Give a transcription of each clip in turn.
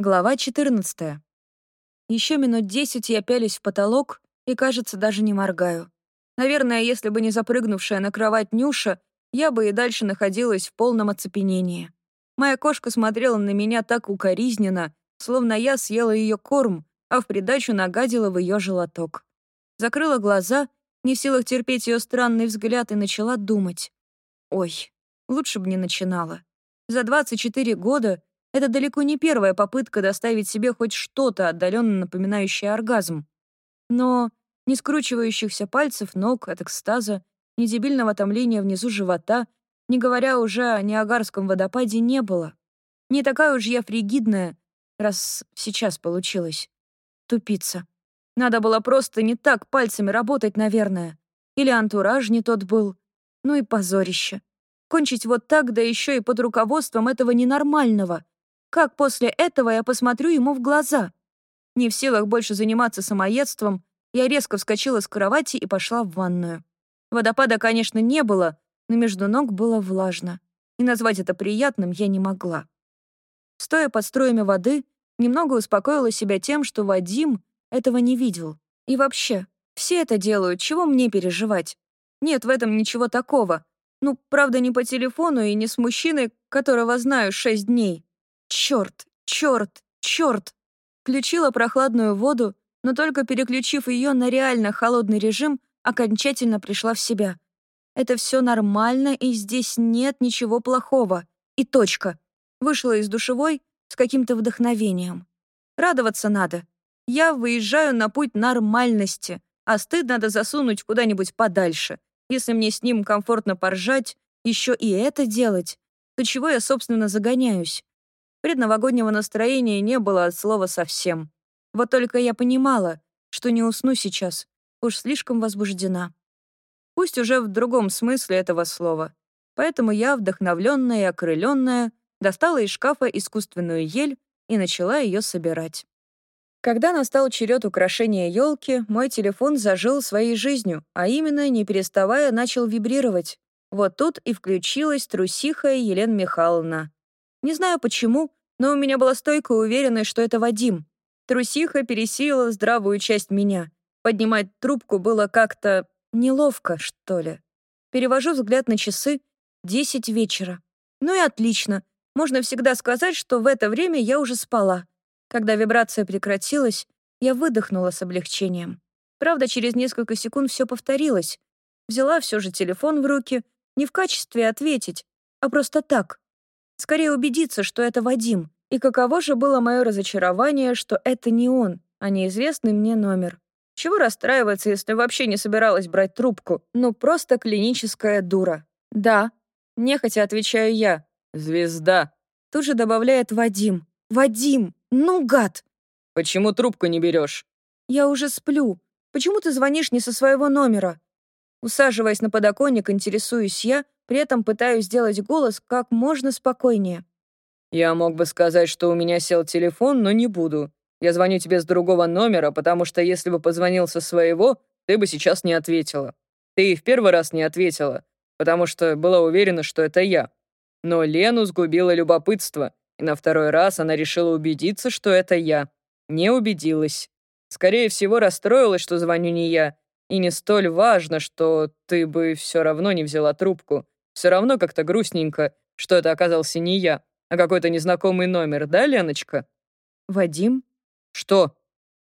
Глава 14. Еще минут десять я пялись в потолок и, кажется, даже не моргаю. Наверное, если бы не запрыгнувшая на кровать Нюша, я бы и дальше находилась в полном оцепенении. Моя кошка смотрела на меня так укоризненно, словно я съела ее корм, а в придачу нагадила в ее желоток. Закрыла глаза, не в силах терпеть ее странный взгляд, и начала думать. Ой, лучше бы не начинала. За 24 года это далеко не первая попытка доставить себе хоть что-то отдаленно напоминающее оргазм. Но ни скручивающихся пальцев ног от экстаза, ни дебильного томления внизу живота, не говоря уже о Ниагарском водопаде, не было. Не такая уж я фригидная, раз сейчас получилось. Тупица. Надо было просто не так пальцами работать, наверное. Или антураж не тот был. Ну и позорище. Кончить вот так, да еще и под руководством этого ненормального. Как после этого я посмотрю ему в глаза? Не в силах больше заниматься самоедством, я резко вскочила с кровати и пошла в ванную. Водопада, конечно, не было, но между ног было влажно. И назвать это приятным я не могла. Стоя под струями воды, немного успокоила себя тем, что Вадим этого не видел. И вообще, все это делают, чего мне переживать? Нет в этом ничего такого. Ну, правда, не по телефону и не с мужчиной, которого знаю шесть дней. Черт, черт, черт! Включила прохладную воду, но только переключив ее на реально холодный режим, окончательно пришла в себя. Это все нормально, и здесь нет ничего плохого. И точка. Вышла из душевой с каким-то вдохновением. Радоваться надо. Я выезжаю на путь нормальности, а стыд надо засунуть куда-нибудь подальше. Если мне с ним комфортно поржать, еще и это делать, то чего я, собственно, загоняюсь? Предновогоднего настроения не было от слова совсем. Вот только я понимала, что не усну сейчас, уж слишком возбуждена. Пусть уже в другом смысле этого слова. Поэтому я, вдохновленная и окрыленная, достала из шкафа искусственную ель и начала ее собирать. Когда настал черед украшения елки, мой телефон зажил своей жизнью, а именно, не переставая, начал вибрировать. Вот тут и включилась трусиха Елена Михайловна. Не знаю почему, но у меня была стойкая уверенность, что это Вадим. Трусиха пересилила здравую часть меня. Поднимать трубку было как-то неловко, что ли. Перевожу взгляд на часы. Десять вечера. Ну и отлично. Можно всегда сказать, что в это время я уже спала. Когда вибрация прекратилась, я выдохнула с облегчением. Правда, через несколько секунд все повторилось. Взяла все же телефон в руки, не в качестве ответить, а просто так, Скорее убедиться, что это Вадим. И каково же было мое разочарование, что это не он, а неизвестный мне номер. Чего расстраиваться, если вообще не собиралась брать трубку? Ну, просто клиническая дура. Да. Нехотя отвечаю я. Звезда. Тут же добавляет Вадим. Вадим! Ну, гад! Почему трубку не берешь? Я уже сплю. Почему ты звонишь не со своего номера? Усаживаясь на подоконник, интересуюсь я, при этом пытаюсь сделать голос как можно спокойнее. «Я мог бы сказать, что у меня сел телефон, но не буду. Я звоню тебе с другого номера, потому что если бы позвонил со своего, ты бы сейчас не ответила. Ты и в первый раз не ответила, потому что была уверена, что это я. Но Лену сгубило любопытство, и на второй раз она решила убедиться, что это я. Не убедилась. Скорее всего, расстроилась, что звоню не я, и не столь важно, что ты бы все равно не взяла трубку. Все равно как-то грустненько, что это оказался не я, а какой-то незнакомый номер, да, Леночка?» «Вадим?» «Что?»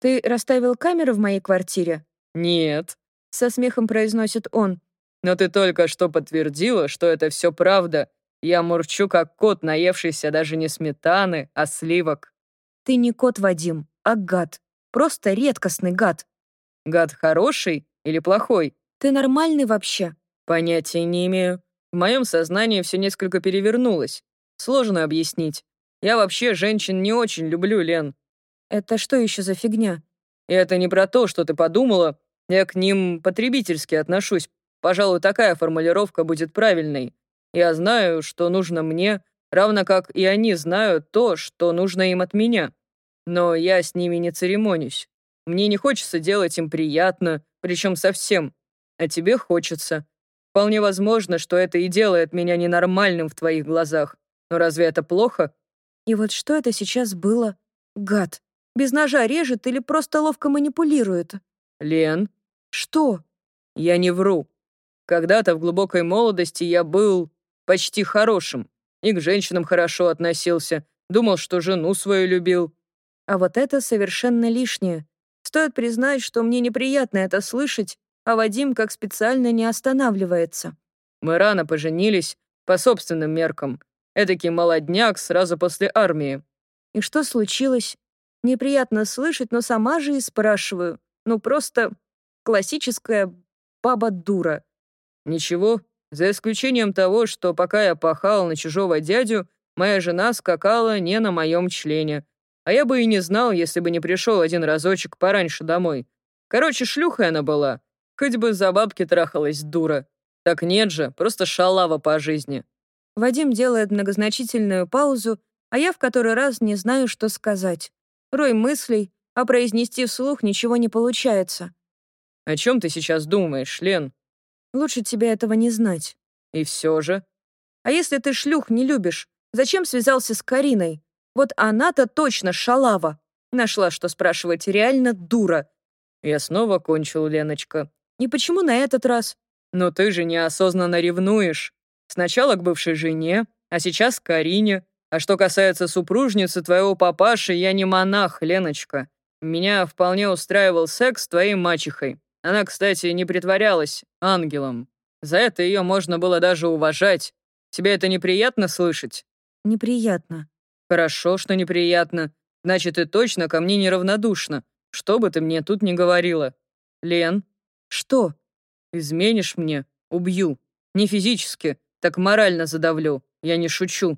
«Ты расставил камеры в моей квартире?» «Нет», — со смехом произносит он. «Но ты только что подтвердила, что это все правда. Я мурчу, как кот, наевшийся даже не сметаны, а сливок». «Ты не кот, Вадим, а гад. Просто редкостный гад». «Гад хороший или плохой?» «Ты нормальный вообще?» «Понятия не имею. В моем сознании все несколько перевернулось. Сложно объяснить. Я вообще женщин не очень люблю, Лен. Это что еще за фигня? И это не про то, что ты подумала. Я к ним потребительски отношусь. Пожалуй, такая формулировка будет правильной. Я знаю, что нужно мне, равно как и они знают то, что нужно им от меня. Но я с ними не церемонюсь. Мне не хочется делать им приятно, причем совсем. А тебе хочется. Вполне возможно, что это и делает меня ненормальным в твоих глазах. Но разве это плохо? И вот что это сейчас было? Гад. Без ножа режет или просто ловко манипулирует? Лен, Что? я не вру. Когда-то в глубокой молодости я был почти хорошим. И к женщинам хорошо относился. Думал, что жену свою любил. А вот это совершенно лишнее. Стоит признать, что мне неприятно это слышать, а Вадим как специально не останавливается. Мы рано поженились, по собственным меркам. Эдакий молодняк сразу после армии. И что случилось? Неприятно слышать, но сама же и спрашиваю. Ну, просто классическая баба-дура. Ничего, за исключением того, что пока я пахал на чужого дядю, моя жена скакала не на моем члене. А я бы и не знал, если бы не пришел один разочек пораньше домой. Короче, шлюхой она была. Хоть бы за бабки трахалась, дура. Так нет же, просто шалава по жизни. Вадим делает многозначительную паузу, а я в который раз не знаю, что сказать. Рой мыслей, а произнести вслух ничего не получается. О чем ты сейчас думаешь, Лен? Лучше тебе этого не знать. И все же. А если ты шлюх не любишь, зачем связался с Кариной? Вот она-то точно шалава. Нашла, что спрашивать, реально дура. Я снова кончил, Леночка. И почему на этот раз? Но ты же неосознанно ревнуешь. Сначала к бывшей жене, а сейчас к Карине. А что касается супружницы твоего папаши, я не монах, Леночка. Меня вполне устраивал секс с твоей мачехой. Она, кстати, не притворялась ангелом. За это ее можно было даже уважать. Тебе это неприятно слышать? Неприятно. Хорошо, что неприятно. Значит, ты точно ко мне неравнодушна. Что бы ты мне тут ни говорила. Лен, Что? изменишь мне? Убью. Не физически, так морально задавлю. Я не шучу.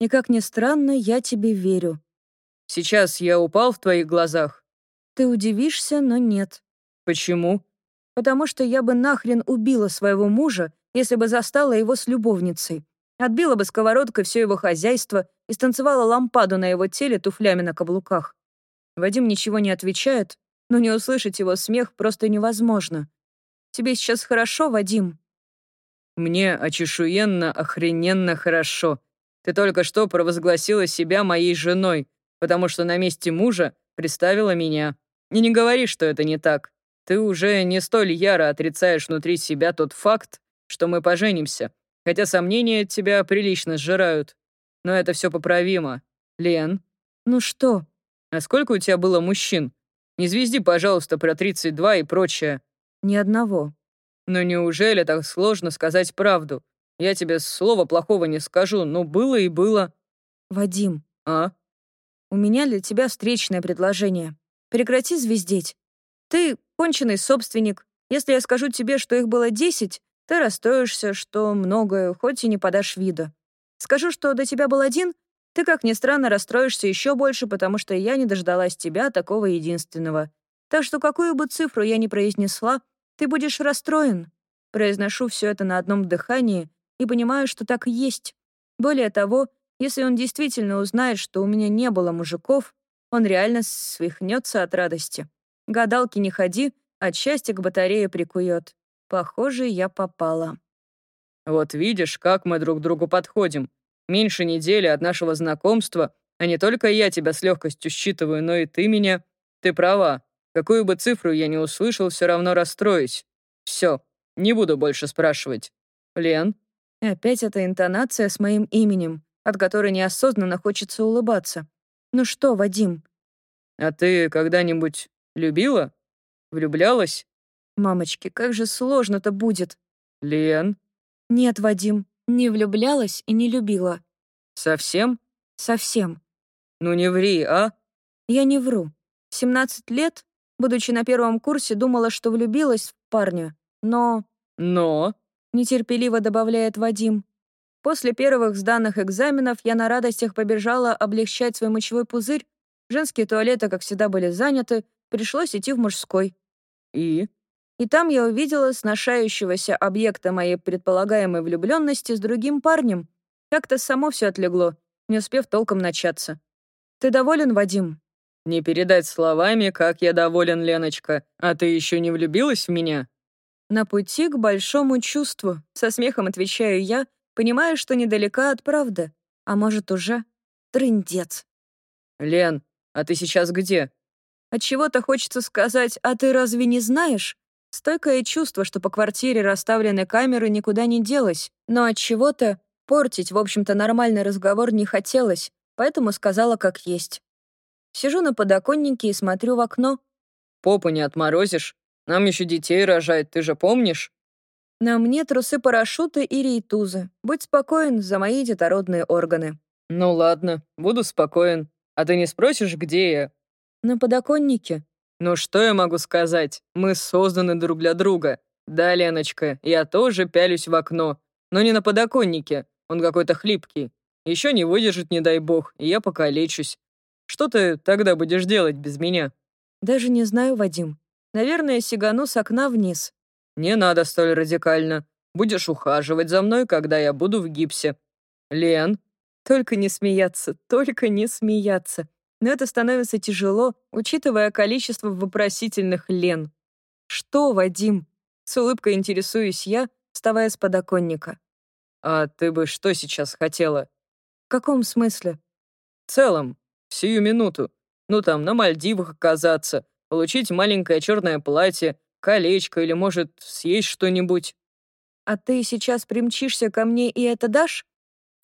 И как ни странно, я тебе верю. Сейчас я упал в твоих глазах. Ты удивишься, но нет. Почему? Потому что я бы нахрен убила своего мужа, если бы застала его с любовницей. Отбила бы сковородкой все его хозяйство и станцевала лампаду на его теле туфлями на каблуках. Вадим ничего не отвечает, но не услышать его смех просто невозможно. Тебе сейчас хорошо, Вадим? Мне очешуенно, охрененно хорошо. Ты только что провозгласила себя моей женой, потому что на месте мужа представила меня. И не говори, что это не так. Ты уже не столь яро отрицаешь внутри себя тот факт, что мы поженимся, хотя сомнения тебя прилично сжирают. Но это все поправимо. Лен, Ну что? а сколько у тебя было мужчин? Не звезди, пожалуйста, про 32 и прочее. Ни одного. Но неужели так сложно сказать правду? Я тебе слова плохого не скажу, но было и было. Вадим, А? у меня для тебя встречное предложение. Прекрати звездеть. Ты конченый собственник. Если я скажу тебе, что их было десять, ты расстроишься, что многое, хоть и не подашь вида. Скажу, что до тебя был один, ты, как ни странно, расстроишься еще больше, потому что я не дождалась тебя, такого единственного. Так что какую бы цифру я ни произнесла, ты будешь расстроен. Произношу все это на одном дыхании и понимаю, что так и есть. Более того, если он действительно узнает, что у меня не было мужиков, он реально свихнется от радости. Гадалки не ходи, от счастья к батарее прикует. Похоже, я попала. Вот видишь, как мы друг другу подходим. Меньше недели от нашего знакомства, а не только я тебя с легкостью считываю, но и ты меня. Ты права. Какую бы цифру я не услышал, все равно расстроюсь. Все, не буду больше спрашивать. Лен, опять эта интонация с моим именем, от которой неосознанно хочется улыбаться. Ну что, Вадим? а ты когда-нибудь любила? Влюблялась? Мамочки, как же сложно-то будет. Лен, Нет, Вадим, не влюблялась и не любила. совсем? Совсем. Ну не ври, а? Я не вру. В 17 лет, будучи на первом курсе, думала, что влюбилась в парня. Но, Но... нетерпеливо добавляет Вадим, после первых сданных экзаменов я на радостях побежала облегчать свой мочевой пузырь. Женские туалеты, как всегда, были заняты, пришлось идти в мужской. И? И там я увидела сношающегося объекта моей предполагаемой влюбленности с другим парнем. Как-то само все отлегло, не успев толком начаться. Ты доволен, Вадим? Не передать словами, как я доволен, Леночка. А ты еще не влюбилась в меня? На пути к большому чувству, со смехом отвечаю я, понимая, что недалека от правды. А может, уже трындец. Лен, А ты сейчас где?» Отчего-то хочется сказать «А ты разве не знаешь?» Стойкое чувство, что по квартире расставлены камеры, никуда не делось. Но от чего то портить, в общем-то, нормальный разговор не хотелось, поэтому сказала как есть. Сижу на подоконнике и смотрю в окно. «Попу не отморозишь? Нам еще детей рожать, ты же помнишь?» На мне трусы-парашюты и рейтузы. Будь спокоен за мои детородные органы. «Ну ладно, буду спокоен. А ты не спросишь, где я?» На подоконнике. «Ну что я могу сказать? Мы созданы друг для друга. Да, Леночка, я тоже пялюсь в окно. Но не на подоконнике. Он какой-то хлипкий. Еще не выдержит, не дай бог, и я покалечусь. Что ты тогда будешь делать без меня?» «Даже не знаю, Вадим. Наверное, сигану с окна вниз. «Не надо столь радикально. Будешь ухаживать за мной, когда я буду в гипсе. Лен?» Только не смеяться, только не смеяться. Но это становится тяжело, учитывая количество вопросительных Лен. «Что, Вадим?» С улыбкой интересуюсь я, вставая с подоконника. «А ты бы что сейчас хотела?» «В каком смысле?» «В целом, сию минуту. Ну там, на Мальдивах оказаться, получить маленькое черное платье, колечко или, может, съесть что-нибудь». «А ты сейчас примчишься ко мне и это дашь?»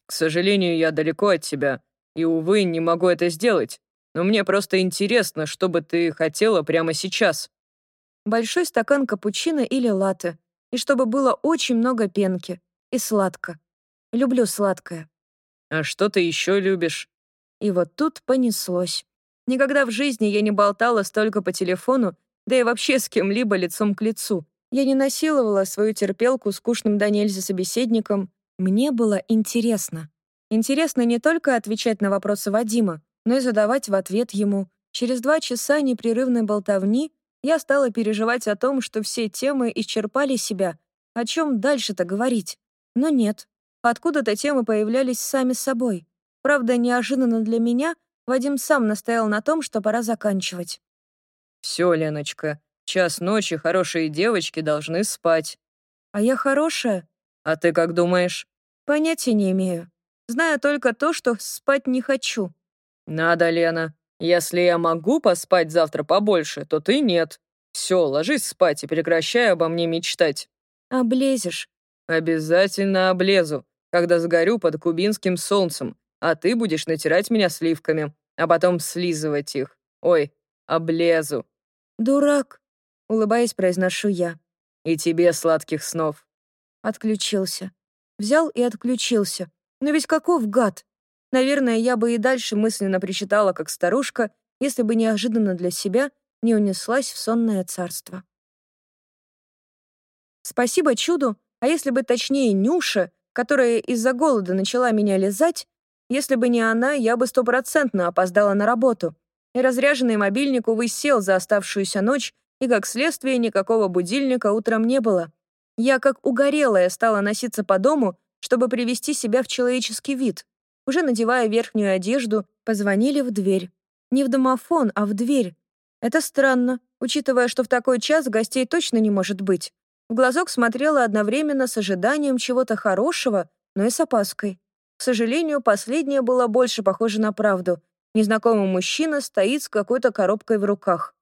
«К сожалению, я далеко от тебя, и, увы, не могу это сделать. Но мне просто интересно, что бы ты хотела прямо сейчас». Большой стакан капучино или латте, и чтобы было очень много пенки, и сладко. Люблю сладкое. «А что ты еще любишь?» И вот тут понеслось. Никогда в жизни я не болтала столько по телефону да и вообще с кем-либо лицом к лицу. Я не насиловала свою терпелку скучным до нельзя собеседником. Мне было интересно. Интересно не только отвечать на вопросы Вадима, но и задавать в ответ ему. Через два часа непрерывной болтовни я стала переживать о том, что все темы исчерпали себя. О чем дальше-то говорить? Но нет. Откуда-то темы появлялись сами собой. Правда, неожиданно для меня Вадим сам настоял на том, что пора заканчивать. «Все, Леночка, час ночи хорошие девочки должны спать». «А я хорошая?» «А ты как думаешь?» «Понятия не имею. Знаю только то, что спать не хочу». «Надо, Лена. Если я могу поспать завтра побольше, то ты нет. Все, ложись спать и прекращай обо мне мечтать». «Облезешь». «Обязательно облезу, когда сгорю под кубинским солнцем, а ты будешь натирать меня сливками, а потом слизывать их. Ой, облезу». «Дурак», — улыбаясь, произношу я. «И тебе сладких снов». Отключился. Взял и отключился. Но ведь каков гад? Наверное, я бы и дальше мысленно причитала, как старушка, если бы неожиданно для себя не унеслась в сонное царство. Спасибо чуду, а если бы точнее Нюша, которая из-за голода начала меня лизать, если бы не она, я бы стопроцентно опоздала на работу и разряженный мобильник, увы, сел за оставшуюся ночь, и, как следствие, никакого будильника утром не было. Я, как угорелая, стала носиться по дому, чтобы привести себя в человеческий вид. Уже надевая верхнюю одежду, позвонили в дверь. Не в домофон, а в дверь. Это странно, учитывая, что в такой час гостей точно не может быть. В глазок смотрела одновременно с ожиданием чего-то хорошего, но и с опаской. К сожалению, последнее было больше похоже на правду. Незнакомый мужчина стоит с какой-то коробкой в руках.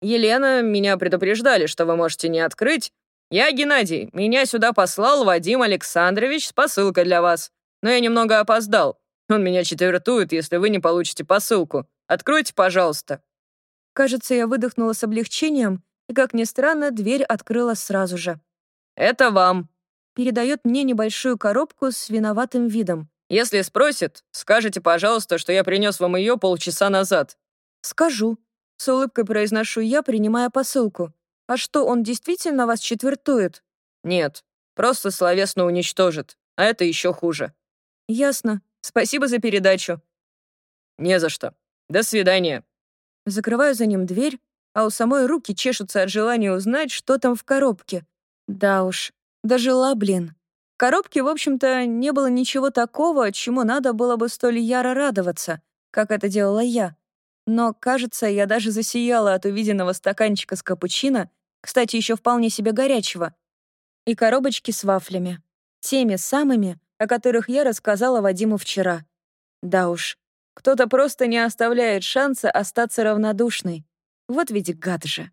«Елена, меня предупреждали, что вы можете не открыть. Я Геннадий. Меня сюда послал Вадим Александрович с посылкой для вас. Но я немного опоздал. Он меня четвертует, если вы не получите посылку. Откройте, пожалуйста». Кажется, я выдохнула с облегчением, и, как ни странно, дверь открыла сразу же. «Это вам», передает мне небольшую коробку с виноватым видом. Если спросит, скажите, пожалуйста, что я принес вам ее полчаса назад». «Скажу». С улыбкой произношу я, принимая посылку. «А что, он действительно вас четвертует?» «Нет, просто словесно уничтожит. А это еще хуже». «Ясно. Спасибо за передачу». «Не за что. До свидания». Закрываю за ним дверь, а у самой руки чешутся от желания узнать, что там в коробке. Да уж, дожила, блин коробке, в общем-то, не было ничего такого, чему надо было бы столь яро радоваться, как это делала я. Но, кажется, я даже засияла от увиденного стаканчика с капучино, кстати, еще вполне себе горячего, и коробочки с вафлями. Теми самыми, о которых я рассказала Вадиму вчера. Да уж, Кто-то просто не оставляет шанса остаться равнодушной. Вот ведь гад же.